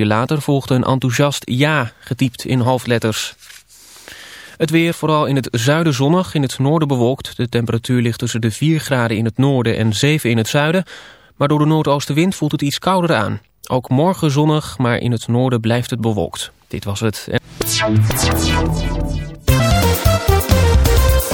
uur later volgde een enthousiast ja, getypt in hoofdletters. Het weer, vooral in het zuiden zonnig, in het noorden bewolkt. De temperatuur ligt tussen de 4 graden in het noorden en 7 in het zuiden. Maar door de noordoostenwind voelt het iets kouder aan. Ook morgen zonnig, maar in het noorden blijft het bewolkt. Dit was het.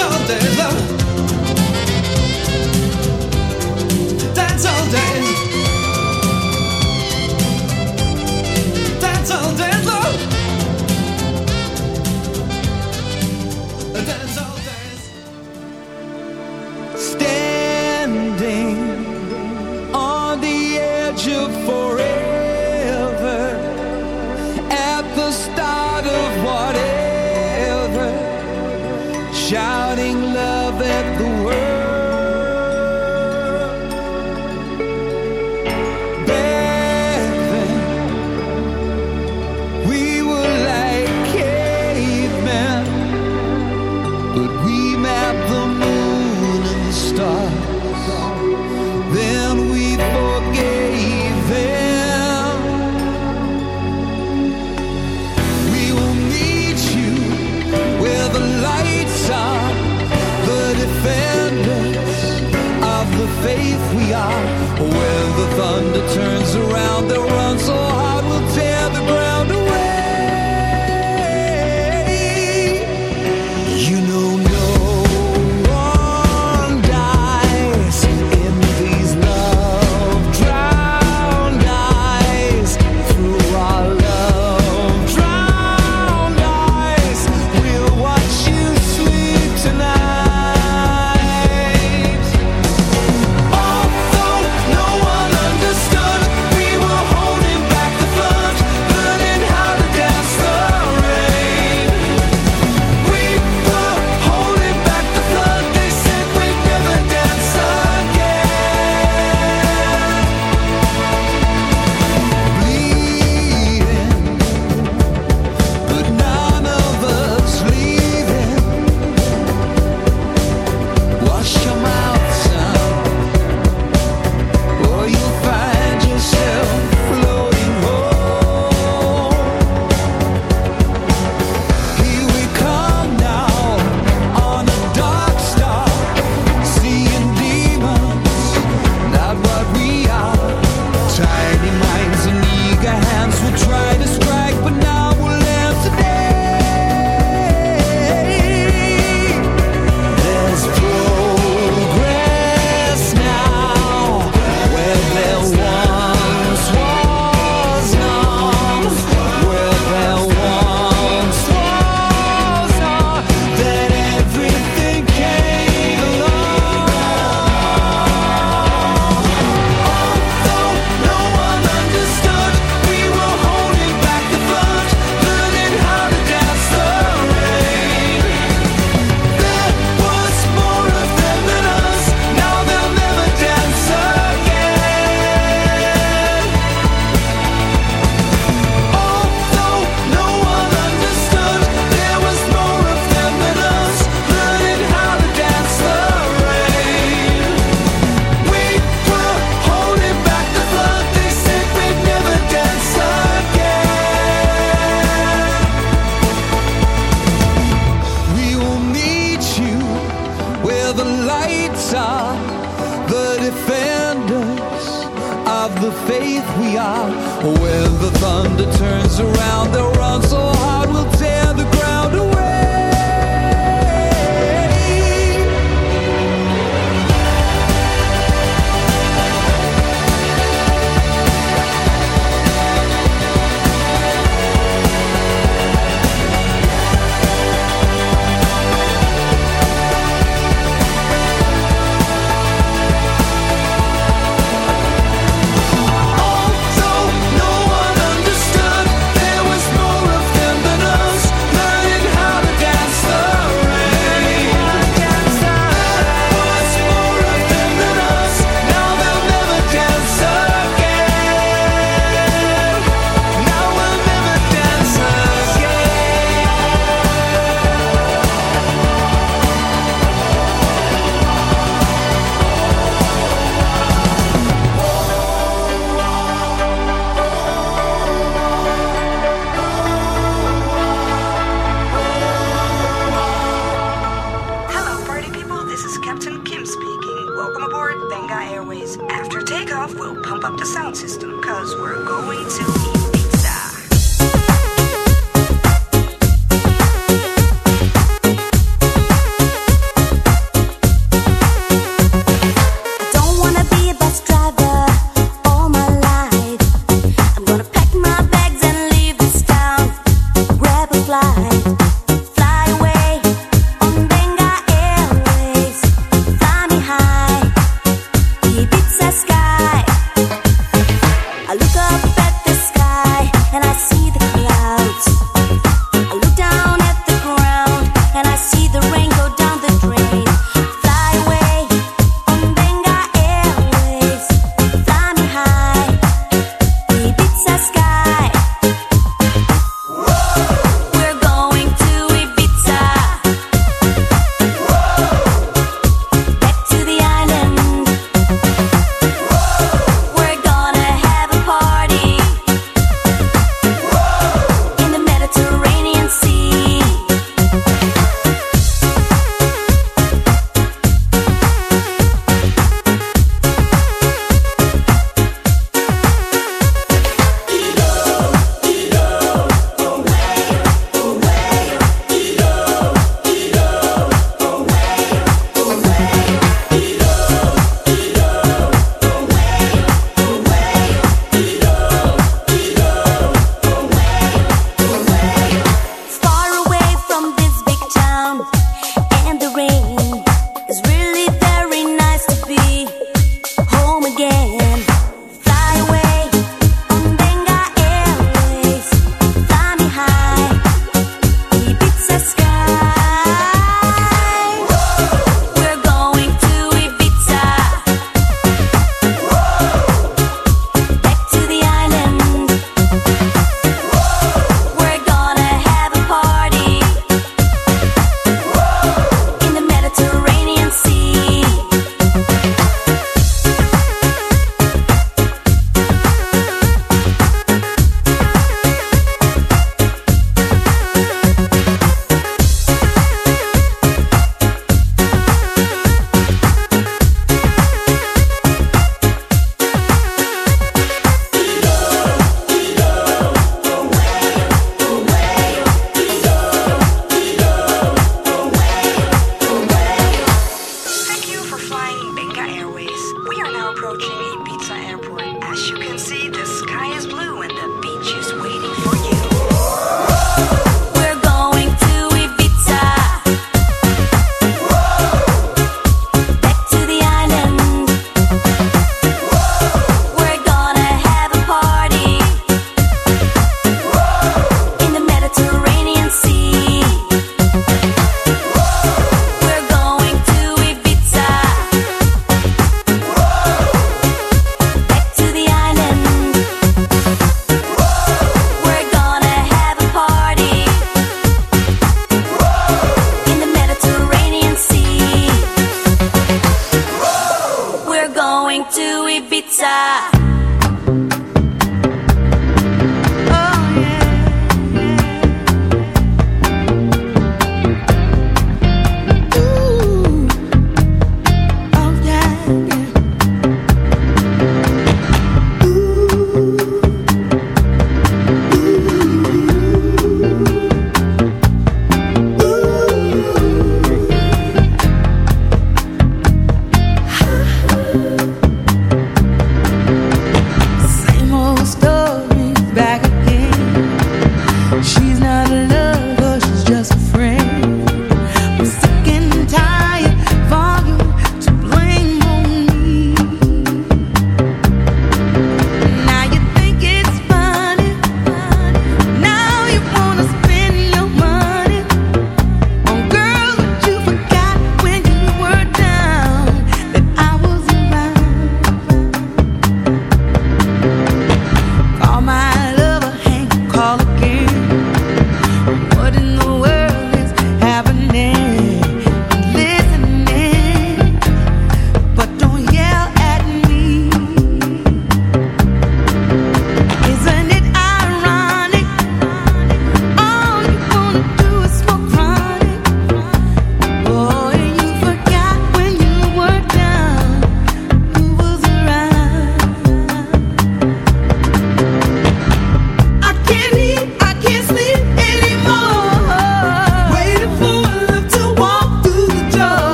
all.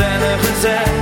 is in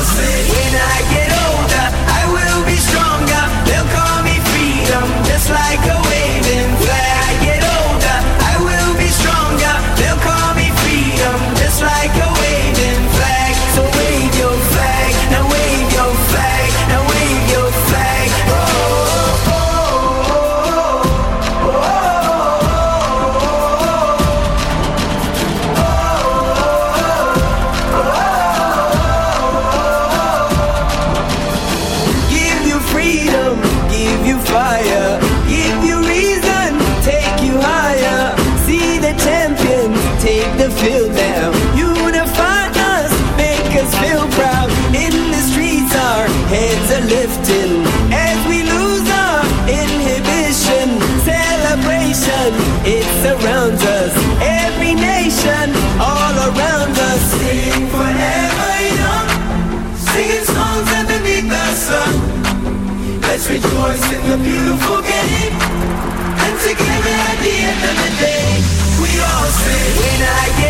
when I get older, I will be stronger. They'll call me freedom, just like a waving when I get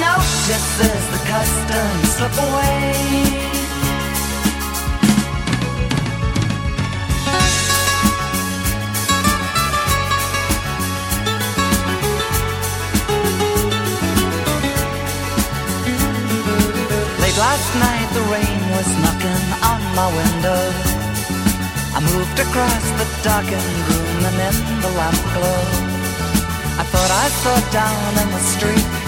No one notices the customs slip away. Late last night, the rain was knocking on my window. I moved across the darkened room and in the lamp glow. I thought I saw down in the street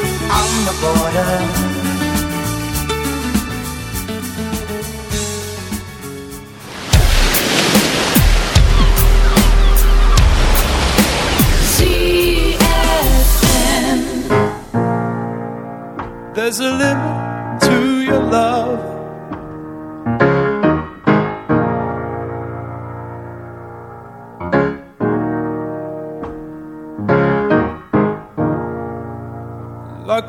On the border. There's a limit to your love.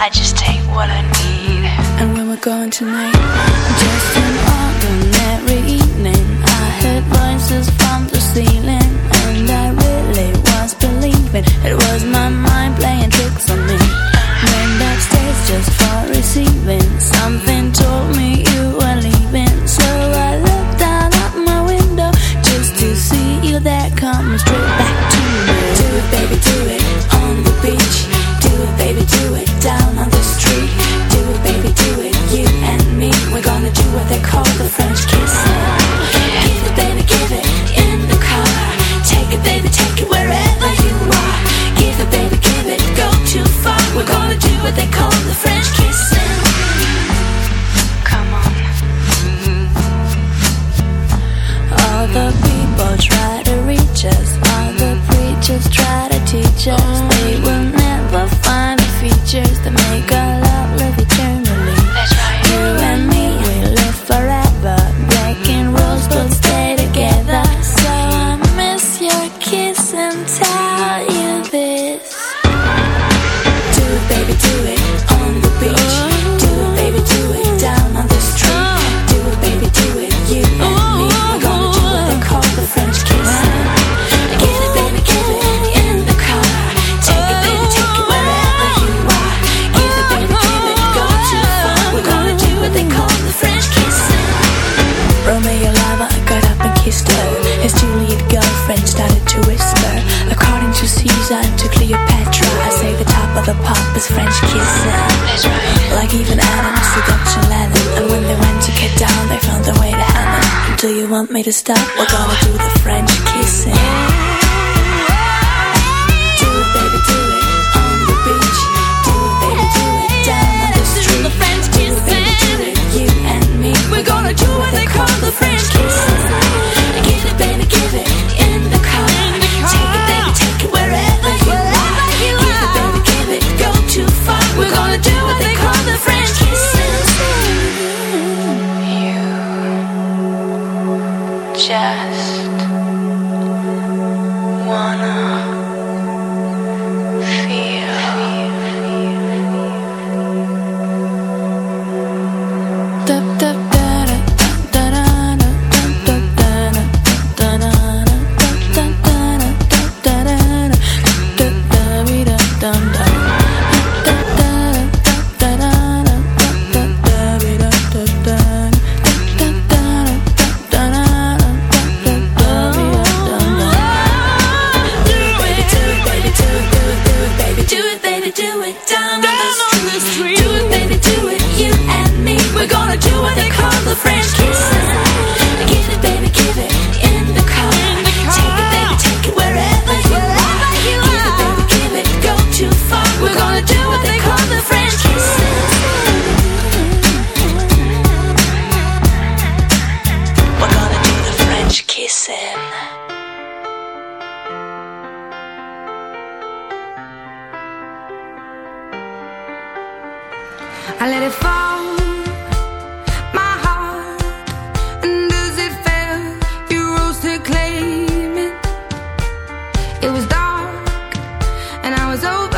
I just take what I need. And when we're going tonight. Do you want me to stop? We're gonna do the French kissing. Do it, baby, do it on the beach. Do it, baby, do it down on the street. Do it, baby, do it, you and me. We're gonna do what they call the French kissing. Give it, baby, give it in the car. Take it, baby, take it wherever you baby, give it, go too far. We're gonna do what they call. yeah. was over.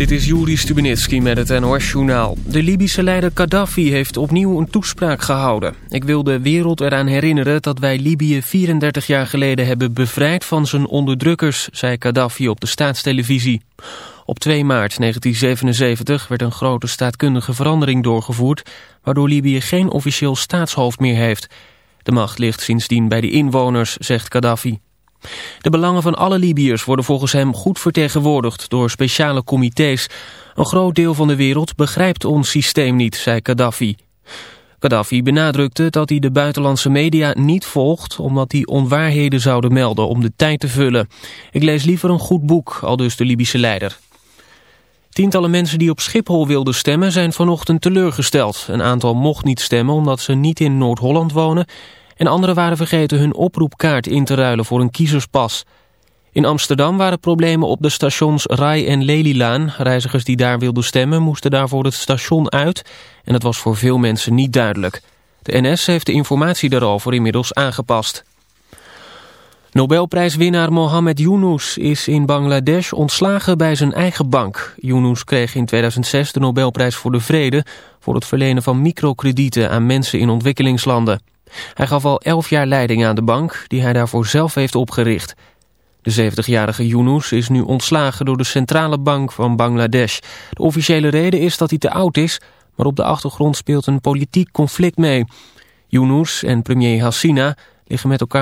Dit is Juri Stubenitski met het NOS-journaal. De Libische leider Gaddafi heeft opnieuw een toespraak gehouden. Ik wil de wereld eraan herinneren dat wij Libië 34 jaar geleden hebben bevrijd van zijn onderdrukkers, zei Gaddafi op de staatstelevisie. Op 2 maart 1977 werd een grote staatkundige verandering doorgevoerd, waardoor Libië geen officieel staatshoofd meer heeft. De macht ligt sindsdien bij de inwoners, zegt Gaddafi. De belangen van alle Libiërs worden volgens hem goed vertegenwoordigd door speciale comité's. Een groot deel van de wereld begrijpt ons systeem niet, zei Gaddafi. Gaddafi benadrukte dat hij de buitenlandse media niet volgt... omdat die onwaarheden zouden melden om de tijd te vullen. Ik lees liever een goed boek, aldus de Libische leider. Tientallen mensen die op Schiphol wilden stemmen zijn vanochtend teleurgesteld. Een aantal mocht niet stemmen omdat ze niet in Noord-Holland wonen... en anderen waren vergeten hun oproepkaart in te ruilen voor een kiezerspas. In Amsterdam waren problemen op de stations Rai en Lelylaan. Reizigers die daar wilden stemmen moesten daarvoor het station uit... en dat was voor veel mensen niet duidelijk. De NS heeft de informatie daarover inmiddels aangepast. Nobelprijswinnaar Mohamed Yunus is in Bangladesh ontslagen bij zijn eigen bank. Yunus kreeg in 2006 de Nobelprijs voor de Vrede... voor het verlenen van microkredieten aan mensen in ontwikkelingslanden. Hij gaf al elf jaar leiding aan de bank, die hij daarvoor zelf heeft opgericht. De 70-jarige Yunus is nu ontslagen door de Centrale Bank van Bangladesh. De officiële reden is dat hij te oud is, maar op de achtergrond speelt een politiek conflict mee. Yunus en premier Hassina liggen met elkaar...